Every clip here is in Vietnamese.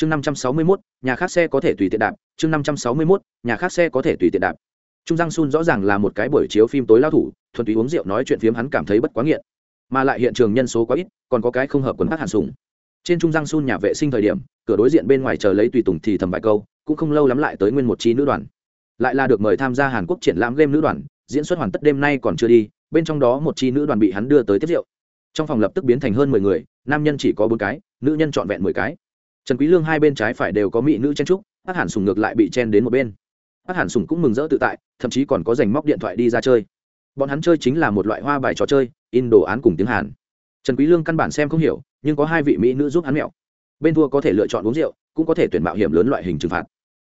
chương năm trăm sáu mươi mốt, nhà khác xe có thể tùy tiện đạp. Chương năm trăm sáu mươi mốt, nhà khác xe có thể tùy tiện đạp. Trung giang sun rõ ràng là một cái buổi chiếu phim tối lao thủ, thuần túy uống rượu nói chuyện phiếm hắn cảm thấy bất quá nghiện. Mà lại hiện trường nhân số quá ít, còn có cái không hợp quần phát hàn sùng. Trên trung giang sun nhà vệ sinh thời điểm, cửa đối diện bên ngoài chờ lấy tùy tùng thì thầm vài câu, cũng không lâu lắm lại tới nguyên một chi nữ đoàn. Lại là được mời tham gia hàn quốc triển lãm game nữ đoàn, diễn xuất hoàn tất đêm nay còn chưa đi, bên trong đó một chi nữ đoàn bị hắn đưa tới tiếp rượu. Trong phòng lập tức biến thành hơn mười người, nam nhân chỉ có bốn cái, nữ nhân trọn vẹn mười cái trần quý lương hai bên trái phải đều có mỹ nữ chen trúc bác hàn sùng ngược lại bị chen đến một bên. Bác hàn sùng cũng mừng rỡ tự tại, thậm chí còn có giành móc điện thoại đi ra chơi. Bọn hắn chơi chính là một loại hoa bài trò chơi, in đồ án cùng tiếng hàn. Trần quý lương căn bản xem không hiểu, nhưng có hai vị mỹ nữ giúp hắn mẹo. Bên thua có thể lựa chọn uống rượu, cũng có thể tuyển mạo hiểm lớn loại hình trừng phạt.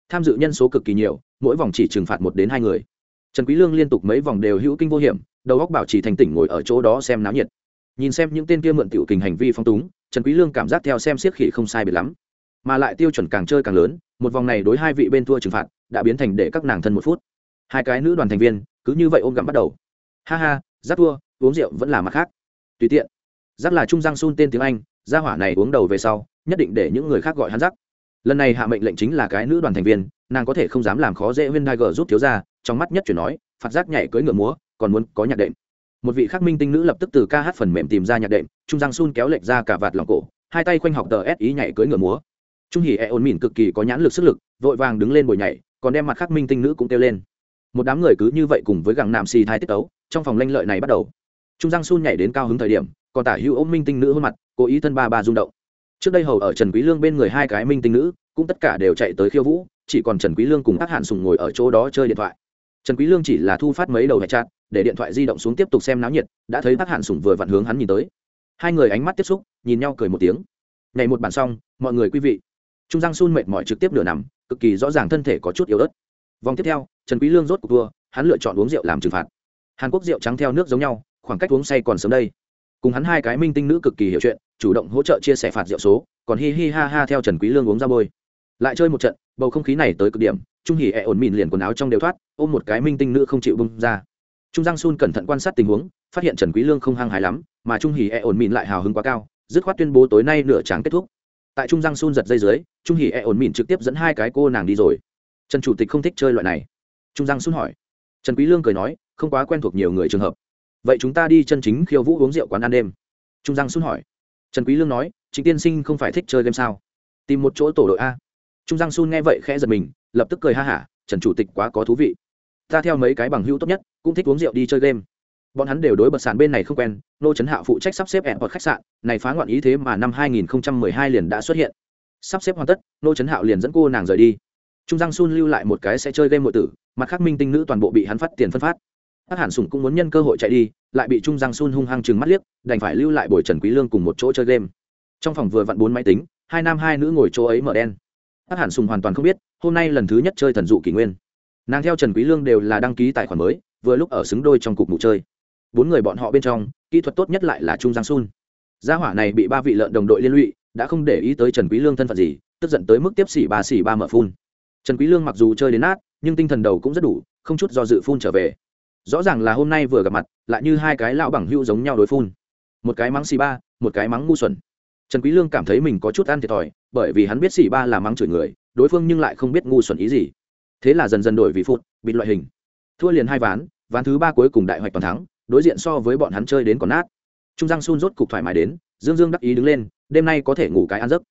Tham dự nhân số cực kỳ nhiều, mỗi vòng chỉ trừng phạt một đến hai người. Trần quý lương liên tục mấy vòng đều hữu kinh vô hiểm, đầu óc bảo trì thành tỉnh ngồi ở chỗ đó xem náo nhiệt. Nhìn xem những tên kia mượn tiểu kình hành vi phong túng, trần quý lương cảm giác theo xem siết khỉ không sai biệt lắm mà lại tiêu chuẩn càng chơi càng lớn, một vòng này đối hai vị bên thua trừng phạt đã biến thành để các nàng thân một phút. Hai cái nữ đoàn thành viên cứ như vậy ôm gặm bắt đầu. Ha ha, giáp thua, uống rượu vẫn là mặt khác. Tùy tiện. Giáp là trung giang Xun tên tiếng anh, gia hỏa này uống đầu về sau, nhất định để những người khác gọi hắn giáp. Lần này hạ mệnh lệnh chính là cái nữ đoàn thành viên, nàng có thể không dám làm khó dễ huyên đai gờ giúp thiếu ra trong mắt nhất chuyển nói, phạt giác nhảy cưỡi ngựa múa, còn muốn có nhạc đệm. Một vị khắc minh tinh nữ lập tức từ ca hát phần mềm tìm ra nhạc đệm, trung giang Xun kéo lệch ra cả vạt lòng cổ, hai tay khoanh học tờ s ý nhảy cưỡi ngựa múa trung hỉ e ổn mìn cực kỳ có nhãn lực sức lực, vội vàng đứng lên bồi nhảy, còn đem mặt khắc minh tinh nữ cũng kêu lên. Một đám người cứ như vậy cùng với gẳng nạm xì thai tiết tấu, trong phòng lanh lợi này bắt đầu. Trung giang sun nhảy đến cao hứng thời điểm, còn tả hữu ôm minh tinh nữ hôn mặt, cố ý thân ba ba rung động. Trước đây hầu ở trần quý lương bên người hai cái minh tinh nữ, cũng tất cả đều chạy tới khiêu vũ, chỉ còn trần quý lương cùng ác hạn sùng ngồi ở chỗ đó chơi điện thoại. Trần quý lương chỉ là thu phát mấy đầu hệ chặt để điện thoại di động xuống tiếp tục xem náo nhiệt, đã thấy ác hạn sùng vừa vặn hướng hắn nhìn tới. Hai người ánh mắt tiếp xúc, nhìn nhau cười một tiếng. Ngày một bản xong, mọi người quý vị trung giang sun mệt mỏi trực tiếp nửa nằm, cực kỳ rõ ràng thân thể có chút yếu ớt. Vòng tiếp theo, trần quý lương rốt cuộc thua, hắn lựa chọn uống rượu làm trừng phạt. Hàn quốc rượu trắng theo nước giống nhau, khoảng cách uống say còn sớm đây. Cùng hắn hai cái minh tinh nữ cực kỳ hiểu chuyện, chủ động hỗ trợ chia sẻ phạt rượu số, còn hi hi ha ha theo trần quý lương uống ra bôi. Lại chơi một trận, bầu không khí này tới cực điểm, trung hỉ E ổn mịn liền quần áo trong đều thoát, ôm một cái minh tinh nữ không chịu bung ra. Trung giang sun cẩn thận quan sát tình huống, phát hiện trần quý lương không hăng hái lắm, mà trung hỉ E ổn mịn lại hào hứng quá cao, dứt khoát tuyên bố tối nay nửa tráng kết thúc tại trung giang sun giật dây dưới, trung hỉ e ổn mìn trực tiếp dẫn hai cái cô nàng đi rồi. Trần chủ tịch không thích chơi loại này. Trung giang sun hỏi. Trần quý lương cười nói, không quá quen thuộc nhiều người trường hợp. Vậy chúng ta đi chân chính khiêu vũ uống rượu quán ăn đêm. Trung giang xuân hỏi. Trần quý lương nói chính tiên sinh không phải thích chơi game sao? Tìm một chỗ tổ đội a. Trung giang xuân nghe vậy khẽ giật mình, lập tức cười ha hả, trần chủ tịch quá có thú vị. Ta theo mấy cái bằng hữu tốt nhất, cũng thích uống rượu đi chơi game bọn hắn đều đối bật sàn bên này không quen nô trấn hạo phụ trách sắp xếp hẹn hoặc khách sạn này phá ngoạn ý thế mà năm 2012 liền đã xuất hiện sắp xếp hoàn tất nô trấn hạo liền dẫn cô nàng rời đi trung giang sun lưu lại một cái sẽ chơi game nội tử mặt khác minh tinh nữ toàn bộ bị hắn phát tiền phân phát Hắc Hàn Sùng cũng muốn nhân cơ hội chạy đi, lại bị Trung Giang Sun hung hăng chừng mắt liếc, đành phải lưu lại bồi Trần Quý Lương cùng một chỗ chơi game. Trong phòng vừa vặn bốn máy tính, hai nam hai nữ ngồi chỗ ấy mở đen. Hắc Hàn Sùng hoàn toàn không biết, hôm nay lần thứ nhất chơi thần dụ kỷ nguyên. Nàng theo Trần Quý Lương đều là đăng ký tài khoản mới, vừa lúc ở xứng đôi trong cục ngủ chơi. Bốn người bọn họ bên trong, kỹ thuật tốt nhất lại là Trung Giang Sun. Gia hỏa này bị ba vị lợn đồng đội liên lụy, đã không để ý tới Trần Quý Lương thân phận gì, tức giận tới mức tiếp xỉ ba xỉ ba mở phun. Trần Quý Lương mặc dù chơi đến nát, nhưng tinh thần đầu cũng rất đủ, không chút do dự phun trở về. Rõ ràng là hôm nay vừa gặp mặt lại như hai cái lão bằng hữu giống nhau đối phun. Một cái mắng xỉ ba một cái mắng ngu xuẩn. Trần quý lương cảm thấy mình có chút ăn thiệt thòi bởi vì hắn biết xỉ ba là mắng chửi người đối phương nhưng lại không biết ngu xuẩn ý gì. Thế là dần dần đổi vị phun bị loại hình. Thua liền hai ván ván thứ ba cuối cùng đại hoạch toàn thắng đối diện so với bọn hắn chơi đến còn nát. Trung giang sun rốt cục thoải mái đến, dương dương đắc ý đứng lên, đêm nay có thể ngủ cái ăn giấc.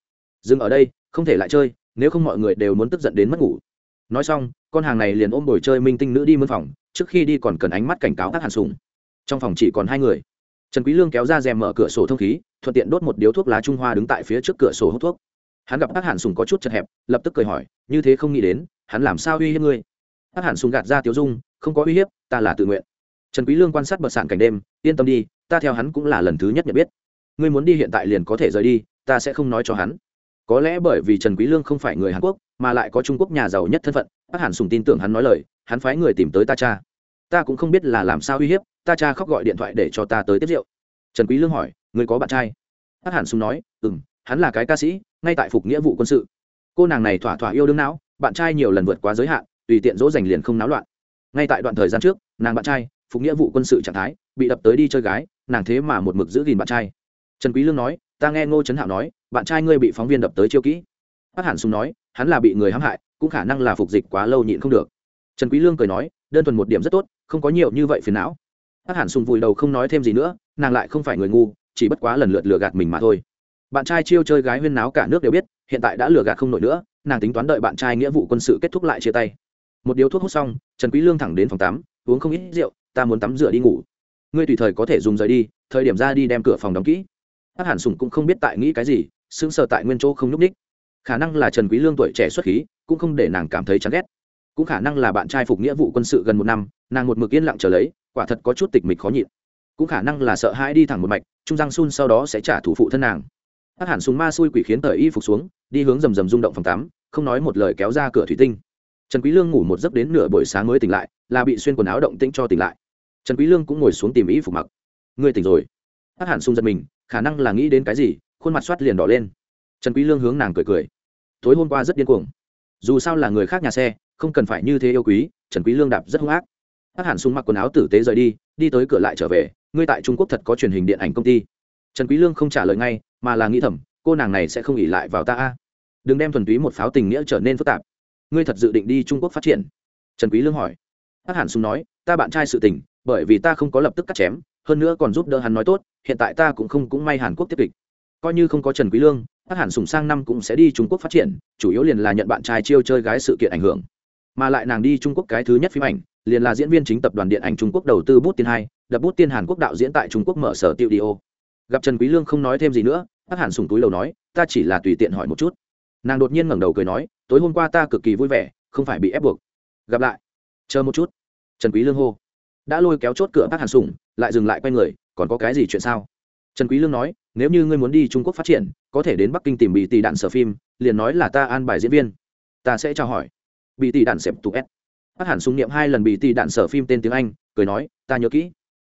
Dừng ở đây, không thể lại chơi, nếu không mọi người đều muốn tức giận đến mất ngủ. Nói xong, con hàng này liền ôm bồi chơi minh tinh nữ đi mân phòng, trước khi đi còn cần ánh mắt cảnh cáo các hàn sùng. Trong phòng chỉ còn hai người. Trần quý lương kéo ra rèm mở cửa sổ thông khí, thuận tiện đốt một điếu thuốc lá trung hoa đứng tại phía trước cửa sổ hút thuốc. Hắn gặp các hàn sùng có chút chật hẹp, lập tức cười hỏi, như thế không nghĩ đến, hắn làm sao uy hiếp ngươi? Các hàn sùng gạt ra Tiểu dung, không có uy hiếp, ta là tự nguyện trần quý lương quan sát bờ sản cảnh đêm, yên tâm đi, ta theo hắn cũng là lần thứ nhất nhận biết. Ngươi muốn đi hiện tại liền có thể rời đi, ta sẽ không nói cho hắn. Có lẽ bởi vì trần quý lương không phải người hàn quốc, mà lại có trung quốc nhà giàu nhất thân phận bác hàn sùng tin tưởng hắn nói lời, hắn phái người tìm tới ta cha. Ta cũng không biết là làm sao uy hiếp, ta cha khóc gọi điện thoại để cho ta tới tiếp rượu. Trần quý lương hỏi, ngươi có bạn trai? Bác hàn sùng nói, ừm, hắn là cái ca sĩ, ngay tại phục nghĩa vụ quân sự. Cô nàng này thỏa thỏa yêu đương não, bạn trai nhiều lần vượt quá giới hạn, tùy tiện dỗ dành liền không náo loạn. Ngay tại đoạn thời gian trước, nàng bạn trai phục nghĩa vụ quân sự trạng thái, bị đập tới đi chơi gái, nàng thế mà một mực giữ gìn bạn trai. Trần quý lương nói, ta nghe ngô trấn hạo nói, bạn trai ngươi bị phóng viên đập tới chiêu kỹ. Bác hàn sùng nói, hắn là bị người hãm hại, cũng khả năng là phục dịch quá lâu nhịn không được. Trần quý lương cười nói, đơn thuần một điểm rất tốt, không có nhiều như vậy phiền não. Bác hàn sùng vùi đầu không nói thêm gì nữa, nàng lại không phải người ngu, chỉ bất quá lần lượt lừa gạt mình mà thôi. Bạn trai chiêu chơi gái huyên náo cả nước đều biết, hiện tại đã lừa gạt không nổi nữa, nàng tính toán đợi bạn trai nghĩa vụ quân sự kết thúc lại chia tay. Một điếu thuốc hút xong, trần quý lương thẳng đến phòng tắm, uống không ít rượu ta muốn tắm rửa đi ngủ. Ngươi tùy thời có thể dùng rời đi, thời điểm ra đi đem cửa phòng đóng kỹ. Bác hàn sùng cũng không biết tại nghĩ cái gì, sững sờ tại nguyên chỗ không nhúc ních khả năng là trần quý lương tuổi trẻ xuất khí, cũng không để nàng cảm thấy chán ghét. Cũng khả năng là bạn trai phục nghĩa vụ quân sự gần một năm, nàng một mực yên lặng chờ lấy, quả thật có chút tịch mịch khó nhịn. Cũng khả năng là sợ hãi đi thẳng một mạch, trung giang sun sau đó sẽ trả thủ phụ thân nàng. Bác hàn sùng ma xui quỷ khiến tờ y phục xuống, đi hướng rầm rầm rung động phòng tắm, không nói một lời kéo ra cửa thủy tinh. Trần quý lương ngủ một giấc đến nửa buổi sáng mới tỉnh lại là bị xuyên quần áo động tĩnh cho tỉnh lại. Trần quý lương cũng ngồi xuống tìm y phục mặc. Ngươi tỉnh rồi. Bác hàn sung giật mình, khả năng là nghĩ đến cái gì, khuôn mặt xoát liền đỏ lên. Trần quý lương hướng nàng cười cười. Tối hôm qua rất điên cuồng. Dù sao là người khác nhà xe, không cần phải như thế yêu quý, trần quý lương đạp rất hung ác. Bác hàn sung mặc quần áo tử tế rời đi đi tới cửa lại trở về, ngươi tại trung quốc thật có truyền hình điện ảnh công ty. Trần quý lương không trả lời ngay, mà là nghĩ thầm, cô nàng này sẽ không nghỉ lại vào ta a. Đừng đem thuần túy một pháo tình nghĩa trở nên phức tạp. Ngươi thật dự định đi trung quốc phát triển? Trần quý lương hỏi hắc hàn sung nói, ta bạn trai sự tình, bởi vì ta không có lập tức cắt chém, hơn nữa còn giúp đỡ hắn nói tốt, hiện tại ta cũng không cũng may hàn quốc tiếp kịch coi như không có trần quý lương, hắc hàn sùng sang năm cũng sẽ đi trung quốc phát triển, chủ yếu liền là nhận bạn trai chiêu chơi gái sự kiện ảnh hưởng. Mà lại nàng đi trung quốc cái thứ nhất phim ảnh, liền là diễn viên chính tập đoàn điện ảnh trung quốc đầu tư bút tiên hai, đập bút tiên hàn quốc đạo diễn tại trung quốc mở sở tiêu gặp trần quý lương không nói thêm gì nữa, hắc hàn sùng túi lầu nói, ta chỉ là tùy tiện hỏi một chút. Nàng đột nhiên ngẩng đầu cười nói, tối hôm qua ta cực kỳ vui vẻ, không phải bị ép buộc. Gặp lại chờ một chút. Trần quý lương hô. Đã lôi kéo chốt cửa bác hàn sùng, lại dừng lại quay người, còn có cái gì chuyện sao? Trần quý lương nói, nếu như ngươi muốn đi trung quốc phát triển, có thể đến bắc kinh tìm bị tỷ đạn sở phim, liền nói là ta an bài diễn viên. Ta sẽ chào hỏi. Bị tỷ đạn Sẹp tụ s. Bác hàn sùng niệm hai lần bị tỷ đạn sở phim tên tiếng anh, cười nói, ta nhớ kỹ.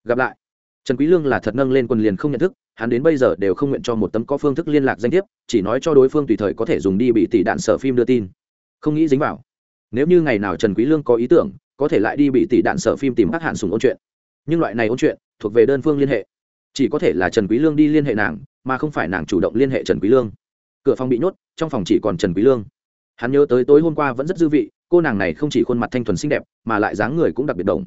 Gặp lại. Trần quý lương là thật nâng lên quần liền không nhận thức, hắn đến bây giờ đều không nguyện cho một tấm có phương thức liên lạc danh thiếp, chỉ nói cho đối phương tùy thời có thể dùng đi bị tỷ đạn sở phim đưa tin. Không nghĩ dính vào. Nếu như ngày nào trần quý lương có ý tưởng có thể lại đi bị tỷ đạn sở phim tìm các hạn sùng ôn chuyện. Nhưng loại này ôn chuyện thuộc về đơn phương liên hệ. Chỉ có thể là trần quý lương đi liên hệ nàng, mà không phải nàng chủ động liên hệ trần quý lương. Cửa phòng bị nhốt, trong phòng chỉ còn trần quý lương. Hắn nhớ tới tối hôm qua vẫn rất dư vị, cô nàng này không chỉ khuôn mặt thanh thuần xinh đẹp, mà lại dáng người cũng đặc biệt đồng.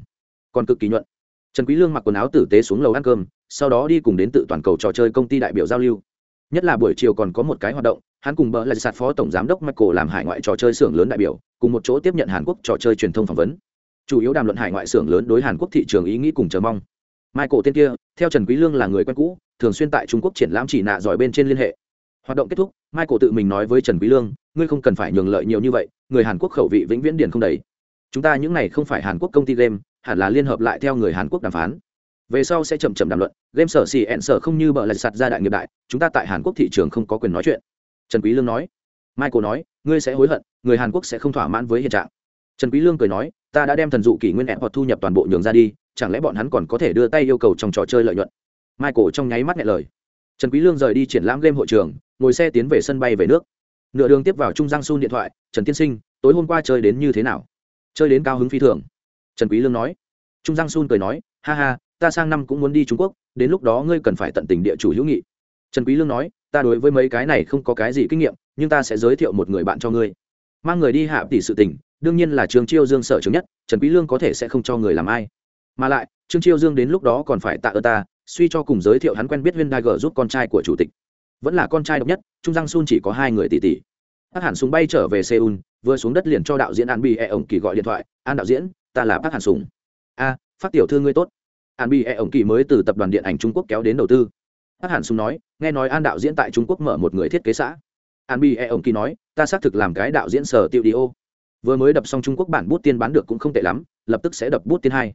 Còn cực kỳ nhuận. Trần quý lương mặc quần áo tử tế xuống lầu ăn cơm, sau đó đi cùng đến tự toàn cầu trò chơi công ty đại biểu giao lưu. Nhất là buổi chiều còn có một cái hoạt động, hắn cùng bỡ là sạt phó tổng giám đốc michael làm hải ngoại trò chơi xưởng lớn đại biểu, cùng một chỗ tiếp nhận hàn quốc trò chơi truyền thông phỏng vấn chủ yếu đàm luận hải ngoại xưởng lớn đối hàn quốc thị trường ý nghĩ cùng chờ mong. Michael tên kia, theo trần quý lương là người quen cũ, thường xuyên tại trung quốc triển lãm chỉ nạ giỏi bên trên liên hệ. Hoạt động kết thúc, michael tự mình nói với trần quý lương, ngươi không cần phải nhường lợi nhiều như vậy, người hàn quốc khẩu vị vĩnh viễn điển không đầy. Chúng ta những này không phải hàn quốc công ty game, hẳn là liên hợp lại theo người hàn quốc đàm phán. Về sau sẽ chậm chậm đàm luận, game sở xì ẹn sở không như bợ lại sạt ra đại nghiệp đại, chúng ta tại hàn quốc thị trường không có quyền nói chuyện. Trần quý lương nói. Michael nói, ngươi sẽ hối hận, người hàn quốc sẽ không thỏa mãn với hiện trạng trần quý lương cười nói, ta đã đem thần dụ kỷ nguyên ẹn hoặc thu nhập toàn bộ nhường ra đi, chẳng lẽ bọn hắn còn có thể đưa tay yêu cầu trong trò chơi lợi nhuận? Michael trong nháy mắt nghe lời. Trần quý lương rời đi triển lãm game hội trường, ngồi xe tiến về sân bay về nước. Nửa đường tiếp vào trung giang sun điện thoại, trần tiên sinh, tối hôm qua chơi đến như thế nào? Chơi đến cao hứng phi thường. Trần quý lương nói. Trung giang sun cười nói, ha ha, ta sang năm cũng muốn đi trung quốc, đến lúc đó ngươi cần phải tận tình địa chủ hữu nghị. Trần quý lương nói, ta đối với mấy cái này không có cái gì kinh nghiệm, nhưng ta sẽ giới thiệu một người bạn cho ngươi. Mang người đi hạ tỷ sự tình đương nhiên là trương chiêu dương sở chứng nhất, trần quý lương có thể sẽ không cho người làm ai. Mà lại, trương chiêu dương đến lúc đó còn phải tạ ơn ta, suy cho cùng giới thiệu hắn quen biết viên đai giúp con trai của chủ tịch. Vẫn là con trai độc nhất, trung giang sun chỉ có hai người tỷ tỷ. Bác hàn Sùng bay trở về seoul, vừa xuống đất liền cho đạo diễn an bi e ổng kỳ gọi điện thoại, an đạo diễn, ta là bác hàn Sùng." a phát tiểu thư ngươi tốt. An bi e ổng kỳ mới từ tập đoàn điện ảnh trung quốc kéo đến đầu tư. Bác hàn Sùng nói, nghe nói an đạo diễn tại trung quốc mở một người thiết kế xã. An bi e ổng kỳ nói, ta xác thực làm cái đạo diễn sở tiêu đi ô vừa mới đập xong trung quốc bản bút tiên bán được cũng không tệ lắm, lập tức sẽ đập bút tiên hai.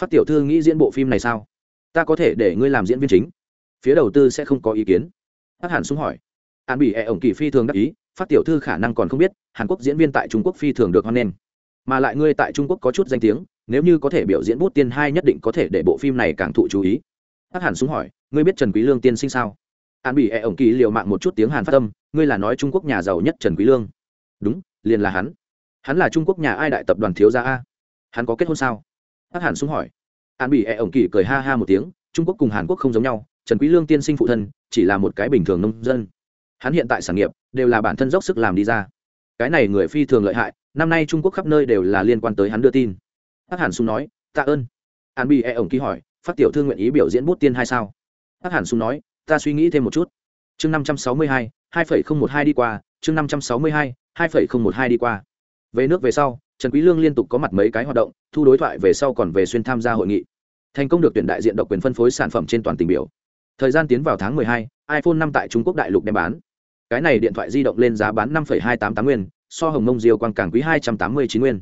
Phát tiểu thư nghĩ diễn bộ phim này sao? Ta có thể để ngươi làm diễn viên chính. Phía đầu tư sẽ không có ý kiến. Bác hàn súng hỏi. An bị e ổng kỳ phi thường đắc ý, phát tiểu thư khả năng còn không biết, hàn quốc diễn viên tại trung quốc phi thường được hoan nghênh. Mà lại ngươi tại trung quốc có chút danh tiếng, nếu như có thể biểu diễn bút tiên hai nhất định có thể để bộ phim này càng thụ chú ý. Hắc hàn súng hỏi, ngươi biết trần quý lương tiên sinh sao? An bị e ổng kỳ liều mạng một chút tiếng hàn phát tâm ngươi là nói trung quốc nhà giàu nhất trần quý lương. Đúng, liền là hắn hắn là trung quốc nhà ai đại tập đoàn thiếu gia a? Hắn có kết hôn sao? Hắc hàn súng hỏi. An bị e ổng kỳ cười ha ha một tiếng, trung quốc cùng hàn quốc không giống nhau, trần quý lương tiên sinh phụ thân chỉ là một cái bình thường nông dân. Hắn hiện tại sản nghiệp đều là bản thân dốc sức làm đi ra. Cái này người phi thường lợi hại, năm nay trung quốc khắp nơi đều là liên quan tới hắn đưa tin. Hắc hàn sung nói, tạ ơn. An bị e ổng kỳ hỏi, phát tiểu thương nguyện ý biểu diễn bút tiên hay sao? Hắc hàn sung nói, ta suy nghĩ thêm một chút. Chương năm trăm sáu mươi hai hai phẩy không một hai đi qua, chương năm trăm sáu mươi hai hai phẩy không một hai đi qua về nước về sau trần quý lương liên tục có mặt mấy cái hoạt động thu đối thoại về sau còn về xuyên tham gia hội nghị. Thành công được tuyển đại diện độc quyền phân phối sản phẩm trên toàn tỉnh biểu. Thời gian tiến vào tháng 12, iphone 5 tại trung quốc đại lục đem bán. Cái này điện thoại di động lên giá bán 5,288 nguyên so hồng mông diêu quang càng quý 289 nguyên.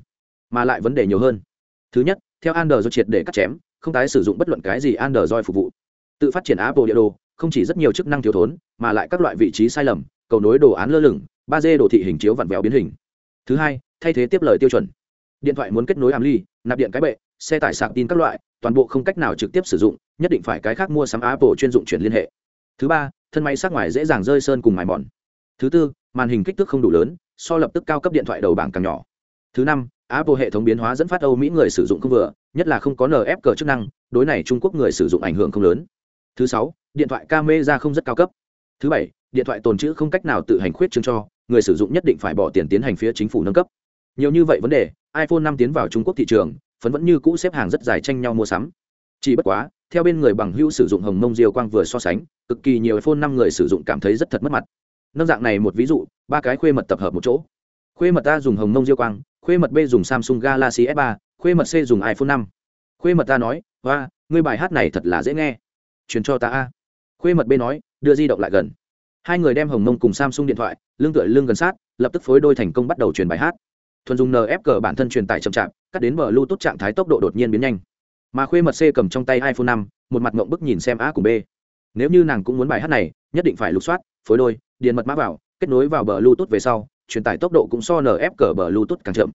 Mà lại vấn đề nhiều hơn. Thứ nhất theo android triệt để cắt chém không tái sử dụng bất luận cái gì android phục vụ. Tự phát triển apple địa đồ không chỉ rất nhiều chức năng thiếu thốn mà lại các loại vị trí sai lầm cầu nối đồ án lơ lửng ba d đồ thị hình chiếu vặn vẹo biến hình. Thứ hai thay thế tiếp lời tiêu chuẩn. Điện thoại muốn kết nối hàm ly nạp điện cái bệ, xe tải sạc tin các loại, toàn bộ không cách nào trực tiếp sử dụng, nhất định phải cái khác mua sắm apple chuyên dụng chuyển liên hệ. Thứ ba, thân máy sát ngoài dễ dàng rơi sơn cùng mài mòn. Thứ tư, màn hình kích thước không đủ lớn, so lập tức cao cấp điện thoại đầu bảng càng nhỏ. Thứ năm, apple hệ thống biến hóa dẫn phát âu mỹ người sử dụng không vừa, nhất là không có nf cờ chức năng, đối này trung quốc người sử dụng ảnh hưởng không lớn. Thứ sáu, điện thoại camera không rất cao cấp. Thứ bảy, điện thoại tồn chữ không cách nào tự hành khuyết chương cho, người sử dụng nhất định phải bỏ tiền tiến hành phía chính phủ nâng cấp nhiều như vậy vấn đề, iphone 5 tiến vào trung quốc thị trường, phấn vẫn như cũ xếp hàng rất dài tranh nhau mua sắm. Chỉ bất quá, theo bên người bằng hữu sử dụng hồng mông diều quang vừa so sánh, cực kỳ nhiều iphone 5 người sử dụng cảm thấy rất thật mất mặt. Nâng dạng này một ví dụ, ba cái khuê mật tập hợp một chỗ. Khuê mật a dùng hồng mông diêu quang, khuê mật b dùng samsung galaxy s 3 khuê mật c dùng iphone 5 khuê mật ta nói hoa ngươi bài hát này thật là dễ nghe. Truyền cho ta a. Khuê mật b nói, đưa di động lại gần. Hai người đem hồng mông cùng samsung điện thoại, lưng tựa lưng gần sát, lập tức phối đôi thành công bắt đầu truyền bài hát thuần dùng nfg bản thân truyền tải chậm chạp cắt đến bờ lưu tốt trạng thái tốc độ đột nhiên biến nhanh. Mà khuê mật c cầm trong tay iphone 5, một mặt ngộng bức nhìn xem a cùng b. Nếu như nàng cũng muốn bài hát này nhất định phải lục soát phối đôi điền mật mã vào kết nối vào bờ bluetooth về sau truyền tải tốc độ cũng so nf bờ bờ bluetooth càng chậm.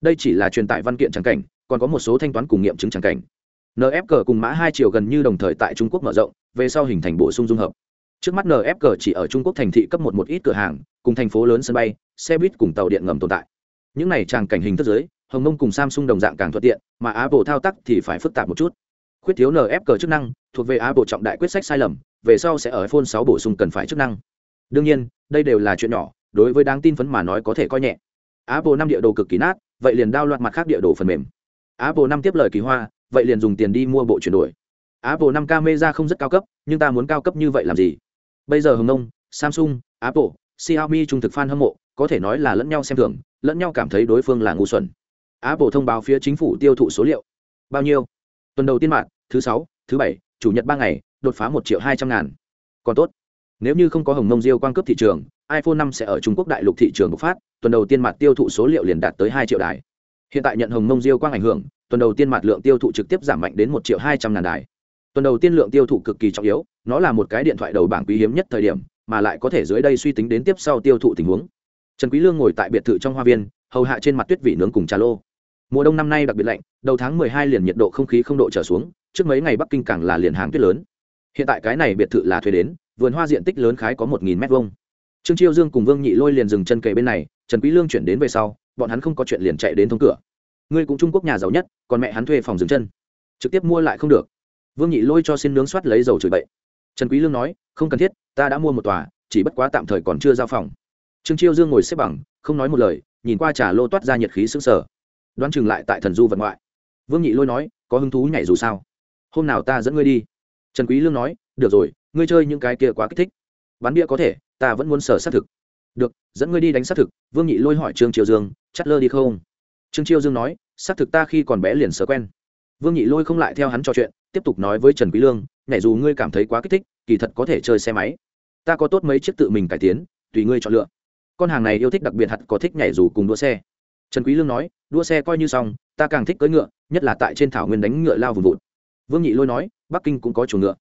Đây chỉ là truyền tải văn kiện trắng cảnh còn có một số thanh toán cùng nghiệm chứng trắng cảnh. Nf cùng mã hai chiều gần như đồng thời tại trung quốc mở rộng về sau hình thành bổ sung dung hợp. Trước mắt nf chỉ ở trung quốc thành thị cấp một một ít cửa hàng cùng thành phố lớn sân bay xe buýt cùng tàu điện ngầm tồn tại những này tràng cảnh hình thức giới hồng mông cùng samsung đồng dạng càng thuận tiện, mà apple thao tác thì phải phức tạp một chút. Khuyết thiếu nf cờ chức năng, thuộc về apple trọng đại quyết sách sai lầm, về sau sẽ ở iphone 6 bổ sung cần phải chức năng. Đương nhiên, đây đều là chuyện nhỏ, đối với đáng tin phấn mà nói có thể coi nhẹ. Apple năm địa đồ cực kỳ nát, vậy liền đao loạt mặt khác địa đồ phần mềm. Apple năm tiếp lời kỳ hoa, vậy liền dùng tiền đi mua bộ chuyển đổi. Apple năm camera không rất cao cấp, nhưng ta muốn cao cấp như vậy làm gì? Bây giờ hồng nông samsung, apple, xiaomi trung thực fan hâm mộ có thể nói là lẫn nhau xem thường, lẫn nhau cảm thấy đối phương là ngu xuẩn. Apple thông báo phía chính phủ tiêu thụ số liệu. Bao nhiêu? Tuần đầu tiên mạng, thứ sáu, thứ bảy, chủ nhật ba ngày, đột phá một triệu hai trăm ngàn. Còn tốt. Nếu như không có hồng mông diêu quan cấp thị trường, iphone 5 sẽ ở trung quốc đại lục thị trường bộc phát, tuần đầu tiên mặt tiêu thụ số liệu liền đạt tới hai triệu đài. Hiện tại nhận hồng mông diêu quang ảnh hưởng, tuần đầu tiên mặt lượng tiêu thụ trực tiếp giảm mạnh đến một triệu hai trăm ngàn đài. Tuần đầu tiên lượng tiêu thụ cực kỳ trọng yếu, nó là một cái điện thoại đầu bảng quý hiếm nhất thời điểm, mà lại có thể dưới đây suy tính đến tiếp sau tiêu thụ tình huống trần quý lương ngồi tại biệt thự trong hoa viên, hầu hạ trên mặt tuyết vị nướng cùng trà lô. Mùa đông năm nay đặc biệt lạnh, đầu tháng 12 liền nhiệt độ không khí không độ trở xuống, trước mấy ngày bắc kinh càng là liền hàng tuyết lớn. Hiện tại cái này biệt thự là thuê đến, vườn hoa diện tích lớn khái có một nghìn mét vuông. Trương chiêu dương cùng vương nhị lôi liền dừng chân kề bên này, trần quý lương chuyển đến về sau, bọn hắn không có chuyện liền chạy đến thông cửa. Ngươi cũng trung quốc nhà giàu nhất, còn mẹ hắn thuê phòng dừng chân. Trực tiếp mua lại không được. Vương nhị lôi cho xin nướng soát lấy dầu chửi bậy. Trần quý lương nói, không cần thiết, ta đã mua một tòa, chỉ bất quá tạm thời còn chưa giao phòng trương chiêu dương ngồi xếp bằng, không nói một lời, nhìn qua trà lô toát ra nhiệt khí sững sờ. Đoán chừng lại tại thần du vật ngoại. Vương nhị lôi nói, có hứng thú nhảy dù sao. Hôm nào ta dẫn ngươi đi. Trần quý lương nói, được rồi, ngươi chơi những cái kia quá kích thích. Bắn bia có thể, ta vẫn muốn sở sát thực. Được, dẫn ngươi đi đánh sát thực. Vương nhị lôi hỏi trương triều dương, chắt lơ đi không? Trương triều dương nói, sát thực ta khi còn bé liền sở quen. Vương nhị lôi không lại theo hắn trò chuyện, tiếp tục nói với trần quý lương, nhảy dù ngươi cảm thấy quá kích thích, kỳ thật có thể chơi xe máy. Ta có tốt mấy chiếc tự mình cải tiến, tùy ngươi chọn lựa con hàng này yêu thích đặc biệt hạt có thích nhảy dù cùng đua xe. Trần quý lương nói đua xe coi như xong ta càng thích cưỡi ngựa nhất là tại trên thảo nguyên đánh ngựa lao vùng vụt. Vương nhị lôi nói bắc kinh cũng có chuồng ngựa.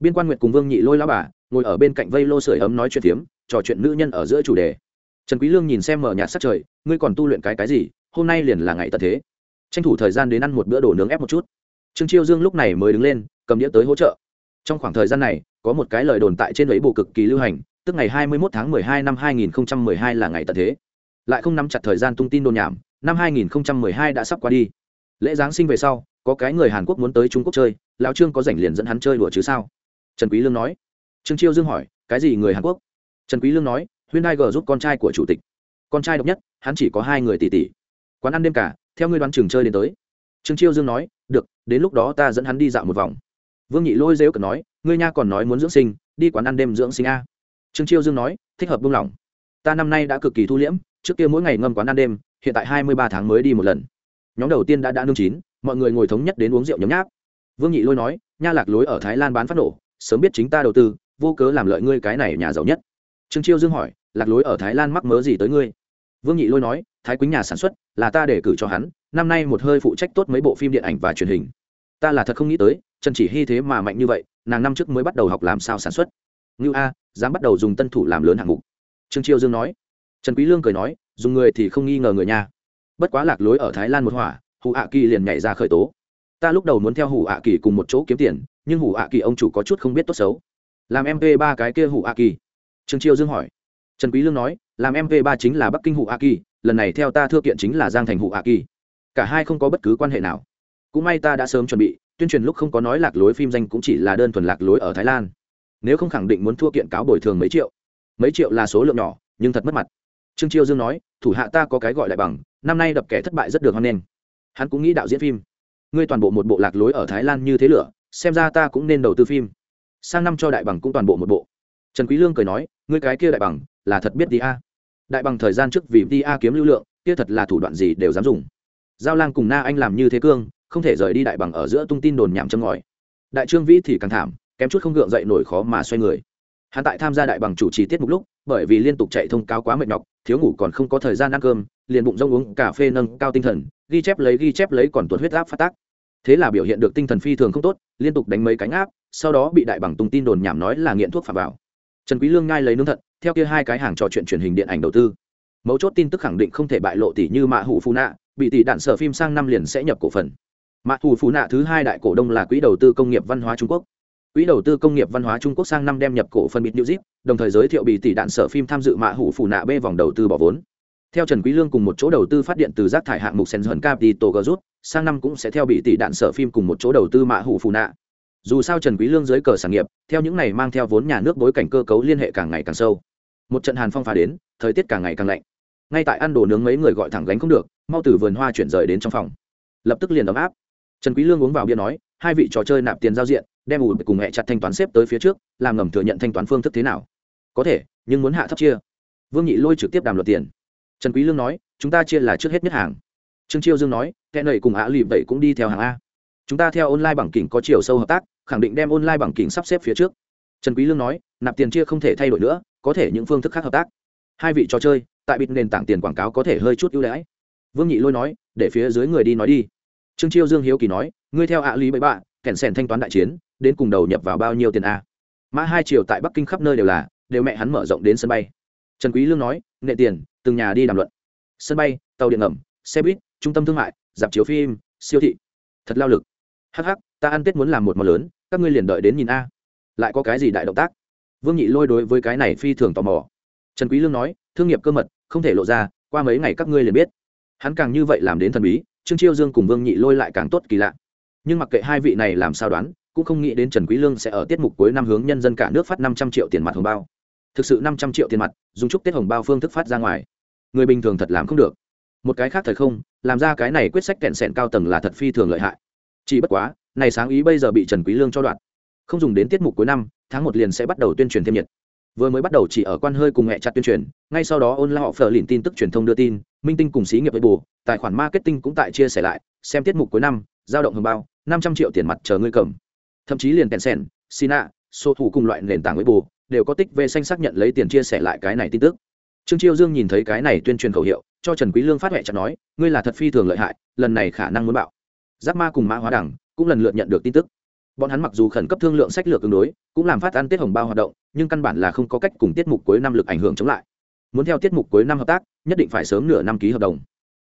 Biên quan nguyệt cùng vương nhị lôi lá bà ngồi ở bên cạnh vây lô sưởi ấm nói chuyện tiếm, trò chuyện nữ nhân ở giữa chủ đề. Trần quý lương nhìn xem mở nhạt sắc trời ngươi còn tu luyện cái cái gì? Hôm nay liền là ngày tận thế. Tranh thủ thời gian đến ăn một bữa đồ nướng ép một chút. Trương chiêu dương lúc này mới đứng lên cầm đĩa tới hỗ trợ. Trong khoảng thời gian này có một cái lời đồn tại trên ấy bộ cực kỳ lưu hành tức ngày 21 tháng 12 năm 2012 là ngày tận thế. Lại không nắm chặt thời gian tung tin đồn nhảm, năm 2012 đã sắp qua đi. Lễ giáng sinh về sau, có cái người hàn quốc muốn tới trung quốc chơi, lão trương có rảnh liền dẫn hắn chơi đùa chứ sao? Trần quý lương nói. Trương chiêu dương hỏi, cái gì người hàn quốc? Trần quý lương nói Huyên hyundai g giúp con trai của chủ tịch. Con trai độc nhất, hắn chỉ có hai người tỷ tỷ. Quán ăn đêm cả, theo ngươi đoán trường chơi đến tới. Trương chiêu dương nói, được, đến lúc đó ta dẫn hắn đi dạo một vòng. Vương nhị lôi rêu cợt nói, ngươi nha còn nói muốn dưỡng sinh, đi quán ăn đêm dưỡng sinh a trương chiêu dương nói, thích hợp buông lỏng. Ta năm nay đã cực kỳ thu liễm, trước kia mỗi ngày ngâm quán ăn đêm, hiện tại hai mươi ba tháng mới đi một lần. Nhóm đầu tiên đã đã nương chín, mọi người ngồi thống nhất đến uống rượu nhấm nháp. Vương nhị lôi nói, nha lạc lối ở thái lan bán phát nổ, sớm biết chính ta đầu tư, vô cớ làm lợi ngươi cái này nhà giàu nhất. Trương chiêu dương hỏi, lạc lối ở thái lan mắc mớ gì tới ngươi? Vương nhị lôi nói, thái quýnh nhà sản xuất, là ta để cử cho hắn, năm nay một hơi phụ trách tốt mấy bộ phim điện ảnh và truyền hình. Ta là thật không nghĩ tới trần chỉ hy thế mà mạnh như vậy, nàng năm trước mới bắt đầu học làm sao sản xuất ngưu a, dám bắt đầu dùng tân thủ làm lớn hạng mục. Trương chiêu dương nói. Trần quý lương cười nói, dùng người thì không nghi ngờ người nha. Bất quá lạc lối ở thái lan một hỏa hủ ạ kỳ liền nhảy ra khởi tố. Ta lúc đầu muốn theo hủ ạ kỳ cùng một chỗ kiếm tiền, nhưng hủ ạ kỳ ông chủ có chút không biết tốt xấu. Làm mp ba cái kia hủ ạ kỳ. Trương chiêu dương hỏi. Trần quý lương nói, làm mp ba chính là bắc kinh hủ ạ kỳ, lần này theo ta thưa kiện chính là giang thành hủ ạ kỳ. Cả hai không có bất cứ quan hệ nào. Cũng may ta đã sớm chuẩn bị, tuyên truyền lúc không có nói lạc lối phim danh cũng chỉ là đơn thuần lạc lối ở thái lan nếu không khẳng định muốn thua kiện cáo bồi thường mấy triệu. Mấy triệu là số lượng nhỏ, nhưng thật mất mặt. Trương chiêu dương nói, thủ hạ ta có cái gọi lại bằng, năm nay đập kẻ thất bại rất được hoan nghênh. Hắn cũng nghĩ đạo diễn phim. Ngươi toàn bộ một bộ lạc lối ở thái lan như thế lửa, xem ra ta cũng nên đầu tư phim. Sang năm cho đại bằng cũng toàn bộ một bộ. Trần quý lương cười nói, ngươi cái kia đại bằng, là thật biết đi a. Đại bằng thời gian trước vì đi a kiếm lưu lượng, kia thật là thủ đoạn gì đều dám dùng. Giao lang cùng na anh làm như thế cương, không thể rời đi đại bằng ở giữa tung tin đồn nhảm châm ngòi. Đại trương vĩ thì càng thảm kém chút không gượng dậy nổi khó mà xoay người. Hắn tại tham gia đại bằng chủ trì tiết mục lúc, bởi vì liên tục chạy thông cáo quá mệt nhọc, thiếu ngủ còn không có thời gian ăn cơm, liền bụng rông uống cà phê nâng cao tinh thần, ghi chép lấy, ghi chép lấy còn tuột huyết áp phát tác. Thế là biểu hiện được tinh thần phi thường không tốt, liên tục đánh mấy cánh áp sau đó bị đại bằng tung tin đồn nhảm nói là nghiện thuốc phạm vào. Trần quý lương ngay lấy nướng thận theo kia hai cái hàng trò chuyện truyền hình điện ảnh đầu tư. Mấu chốt tin tức khẳng định không thể bại lộ tỷ như mạ hủ phù nạ, bị tỷ đạn sở phim sang năm liền sẽ nhập cổ phần. Mạ hủ phù nạ thứ hai đại cổ đông là quỹ đầu tư công nghiệp văn hóa trung quốc quỹ đầu tư công nghiệp văn hóa trung quốc sang năm đem nhập cổ phần bịt new zip đồng thời giới thiệu bị tỷ đạn sở phim tham dự mạ hủ phủ nạ b vòng đầu tư bỏ vốn. Theo trần quý lương cùng một chỗ đầu tư phát điện từ rác thải hạng mục sen dần capital group sang năm cũng sẽ theo bị tỷ đạn sở phim cùng một chỗ đầu tư mạ hủ phủ nạ. Dù sao trần quý lương dưới cờ sản nghiệp, theo những này mang theo vốn nhà nước bối cảnh cơ cấu liên hệ càng ngày càng sâu. Một trận hàn phong phá đến, thời tiết càng ngày càng lạnh. Ngay tại ăn đồ nướng mấy người gọi thẳng gánh không được, mau từ vườn hoa chuyển rời đến trong phòng. Lập tức liền ấm áp. Trần quý lương uống vào bia nói, hai vị trò chơi nạp tiền giao diện đem ủ cùng hệ chặt thanh toán xếp tới phía trước, làm ngầm thừa nhận thanh toán phương thức thế nào? Có thể, nhưng muốn hạ thấp chia. Vương nhị lôi trực tiếp đàm luật tiền. Trần quý lương nói, chúng ta chia là trước hết nhất hàng. Trương chiêu dương nói, kẻ nầy cùng ạ lì vậy cũng đi theo hàng a. Chúng ta theo online bằng kỉnh có chiều sâu hợp tác, khẳng định đem online bằng kỉnh sắp xếp phía trước. Trần quý lương nói, nạp tiền chia không thể thay đổi nữa, có thể những phương thức khác hợp tác. Hai vị trò chơi, tại bịt nền tảng tiền quảng cáo có thể hơi chút ưu đãi. Vương nhị lôi nói, để phía dưới người đi nói đi. Trương chiêu dương hiếu kỳ nói, ngươi theo ạ lý bậy bạ, kẻn sèn thanh toán đại chiến đến cùng đầu nhập vào bao nhiêu tiền a? Mã hai triệu tại bắc kinh khắp nơi đều là, đều mẹ hắn mở rộng đến sân bay. Trần quý lương nói nệ tiền, từng nhà đi đàm luận. Sân bay, tàu điện ngầm, xe buýt, trung tâm thương mại, dạp chiếu phim, siêu thị. Thật lao lực. Hắc hắc, ta ăn tết muốn làm một món lớn, các ngươi liền đợi đến nhìn a. Lại có cái gì đại động tác? Vương nhị lôi đối với cái này phi thường tò mò. Trần quý lương nói, thương nghiệp cơ mật, không thể lộ ra, qua mấy ngày các ngươi liền biết. Hắn càng như vậy làm đến thần bí, trương chiêu dương cùng vương nhị lôi lại càng tốt kỳ lạ nhưng mặc kệ hai vị này làm sao đoán, cũng không nghĩ đến trần quý lương sẽ ở tiết mục cuối năm hướng nhân dân cả nước phát 500 triệu tiền mặt hồng bao. Thực sự 500 triệu tiền mặt, dùng chúc tết hồng bao phương thức phát ra ngoài, người bình thường thật làm không được. Một cái khác thời không, làm ra cái này quyết sách kẹn sẹn cao tầng là thật phi thường lợi hại. Chỉ bất quá, này sáng ý bây giờ bị trần quý lương cho đoạn. Không dùng đến tiết mục cuối năm, tháng một liền sẽ bắt đầu tuyên truyền thêm nhiệt. Vừa mới bắt đầu chỉ ở quan hơi cùng mẹ chặt tuyên truyền, ngay sau đó ôn họ phờ lìn tin tức truyền thông đưa tin, minh tinh cùng xí nghiệp với bù, tài khoản marketing cũng tại chia sẻ lại, xem tiết mục cuối năm, giao động hồng bao năm trăm triệu tiền mặt chờ ngươi cầm. Thậm chí liền tencent, sina số thủ cùng loại nền tảng với bù đều có tích về xanh xác nhận lấy tiền chia sẻ lại cái này tin tức. Trương chiêu dương nhìn thấy cái này tuyên truyền khẩu hiệu, cho trần quý lương phát huệ chặt nói, ngươi là thật phi thường lợi hại, lần này khả năng muốn bạo. Giáp ma cùng mã hóa đẳng cũng lần lượt nhận được tin tức. Bọn hắn mặc dù khẩn cấp thương lượng sách lược tương đối, cũng làm phát ăn tết hồng bao hoạt động, nhưng căn bản là không có cách cùng tiết mục cuối năm lực ảnh hưởng chống lại. Muốn theo tiết mục cuối năm hợp tác, nhất định phải sớm nửa năm ký hợp đồng.